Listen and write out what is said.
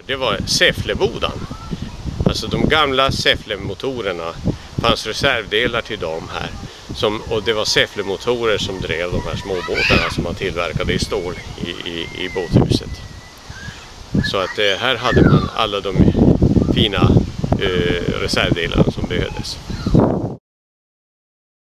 Det var Säfflebodan. Alltså de gamla Säfflemotorerna fanns reservdelar till dem här. Som, och det var Säfflemotorer som drev de här småbåtarna som man tillverkade i stål i, i, i båthuset. Så att eh, här hade man alla de fina eh, reservdelarna som behövdes.